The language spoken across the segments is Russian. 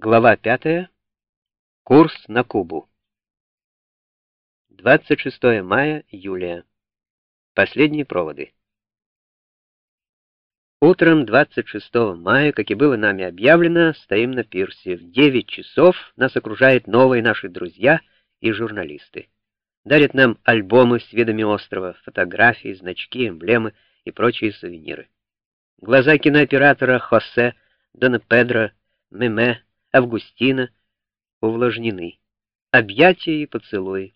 Глава 5. Курс на Кубу. 26 мая, Юлия. Последние проводы. Утром 26 мая, как и было нами объявлено, стоим на пирсе. В 9 часов нас окружают новые наши друзья и журналисты. Дарят нам альбомы с видами острова, фотографии, значки, эмблемы и прочие сувениры. Глаза кинооператора Хосе, Дона Педро, Меме, Августина увлажнены. Объятия и поцелуи.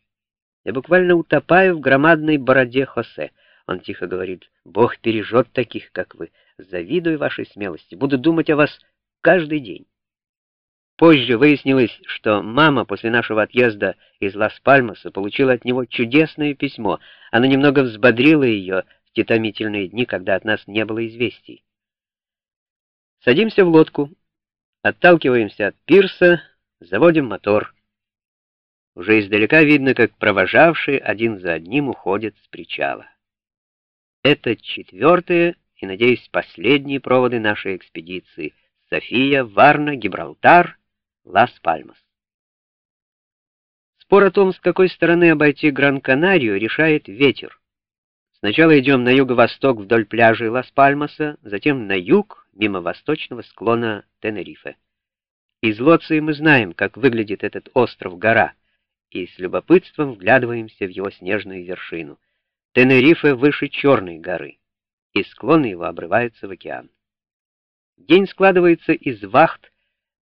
Я буквально утопаю в громадной бороде Хосе. Он тихо говорит, «Бог пережет таких, как вы. Завидую вашей смелости. Буду думать о вас каждый день». Позже выяснилось, что мама после нашего отъезда из Лас-Пальмаса получила от него чудесное письмо. Оно немного взбодрило ее в те томительные дни, когда от нас не было известий. Садимся в лодку, Отталкиваемся от пирса, заводим мотор. Уже издалека видно, как провожавшие один за одним уходят с причала. Это четвертые и, надеюсь, последние проводы нашей экспедиции. София, Варна, Гибралтар, Лас-Пальмас. Спор о том, с какой стороны обойти Гран-Канарию, решает ветер. Сначала идем на юго-восток вдоль пляжей Лас-Пальмаса, затем на юг, мимо восточного склона Тенерифе. Из Лоции мы знаем, как выглядит этот остров-гора, и с любопытством вглядываемся в его снежную вершину. Тенерифе выше Черной горы, и склоны его обрываются в океан. День складывается из вахт,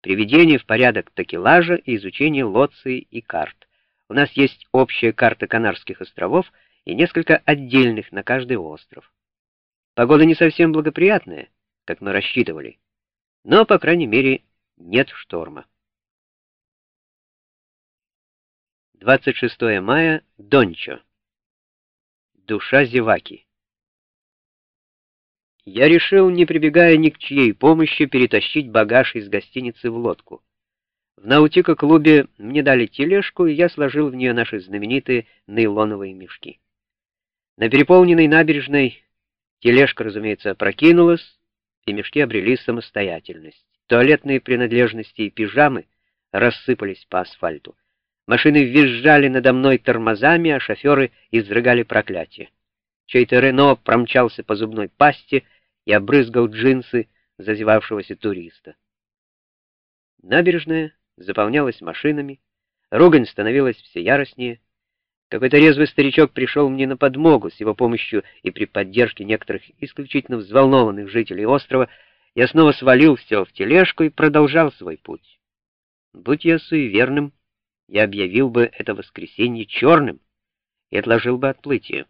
приведения в порядок такелажа и изучения Лоции и карт. У нас есть общая карта Канарских островов и несколько отдельных на каждый остров. Погода не совсем благоприятная, как мы рассчитывали, но, по крайней мере, нет шторма. 26 мая, Дончо. Душа зеваки. Я решил, не прибегая ни к чьей помощи, перетащить багаж из гостиницы в лодку. В Наутико-клубе мне дали тележку, и я сложил в нее наши знаменитые нейлоновые мешки. На переполненной набережной тележка, разумеется, опрокинулась, и мешки обрели самостоятельность. Туалетные принадлежности и пижамы рассыпались по асфальту. Машины визжали надо мной тормозами, а шоферы изрыгали проклятие. Чей-то Рено промчался по зубной пасти и обрызгал джинсы зазевавшегося туриста. Набережная заполнялась машинами, ругань становилась все яростнее. Какой-то резвый старичок пришел мне на подмогу с его помощью и при поддержке некоторых исключительно взволнованных жителей острова я снова свалил все в тележку и продолжал свой путь. Будь я суеверным, я объявил бы это воскресенье черным и отложил бы отплытие.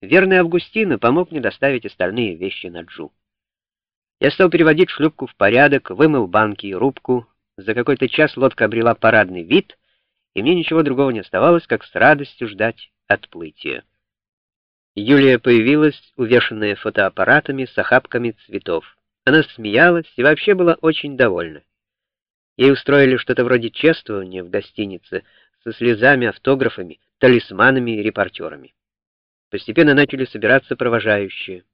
Верный Августина помог мне доставить остальные вещи на Джу. Я стал переводить шлюпку в порядок, вымыл банки и рубку. За какой-то час лодка обрела парадный вид, и мне ничего другого не оставалось, как с радостью ждать отплытия. Юлия появилась, увешанная фотоаппаратами с охапками цветов. Она смеялась и вообще была очень довольна. Ей устроили что-то вроде чествования в гостинице со слезами, автографами, талисманами и репортерами. Постепенно начали собираться провожающие.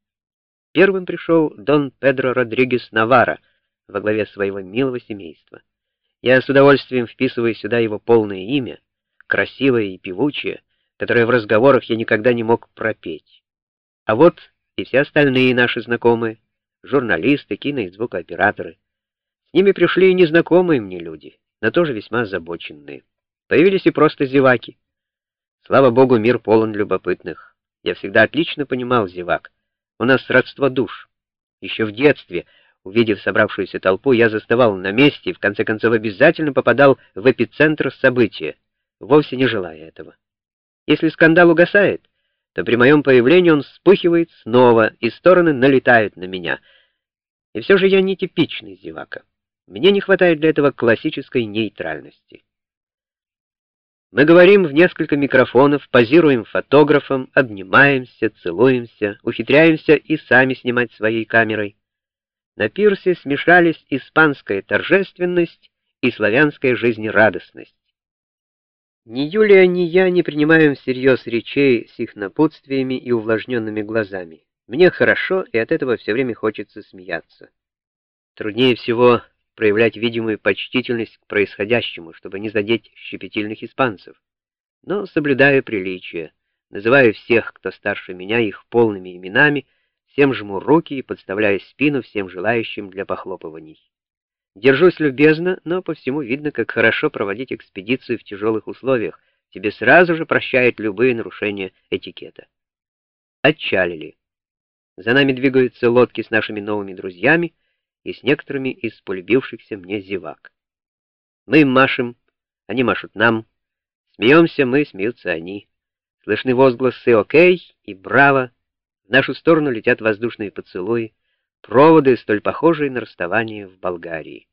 Первым пришел Дон Педро Родригес Навара во главе своего милого семейства. Я с удовольствием вписываю сюда его полное имя, красивое и певучее, которое в разговорах я никогда не мог пропеть. А вот и все остальные наши знакомые, журналисты, кино- и звукооператоры. С ними пришли и незнакомые мне люди, но тоже весьма озабоченные. Появились и просто зеваки. Слава богу, мир полон любопытных. Я всегда отлично понимал зевак. У нас родство душ. Еще в детстве, увидев собравшуюся толпу, я заставал на месте и в конце концов обязательно попадал в эпицентр события, вовсе не желая этого. Если скандал угасает, то при моем появлении он вспыхивает снова, и стороны налетают на меня. И все же я не типичный зевака. Мне не хватает для этого классической нейтральности. Мы говорим в несколько микрофонов, позируем фотографом, обнимаемся, целуемся, ухитряемся и сами снимать своей камерой. На пирсе смешались испанская торжественность и славянская жизнерадостность. Ни Юлия, ни я не принимаем всерьез речей с их напутствиями и увлажненными глазами. Мне хорошо, и от этого все время хочется смеяться. Труднее всего проявлять видимую почтительность к происходящему, чтобы не задеть щепетильных испанцев. Но соблюдая приличие, называя всех, кто старше меня, их полными именами, всем жму руки и подставляю спину всем желающим для похлопываний. Держусь любезно, но по всему видно, как хорошо проводить экспедицию в тяжелых условиях. Тебе сразу же прощают любые нарушения этикета. Отчалили. За нами двигаются лодки с нашими новыми друзьями и с некоторыми из полюбившихся мне зевак. Мы им машем, они машут нам. Смеемся мы, смеются они. Слышны возгласы «Окей» и «Браво». В нашу сторону летят воздушные поцелуи, проводы, столь похожие на расставание в Болгарии.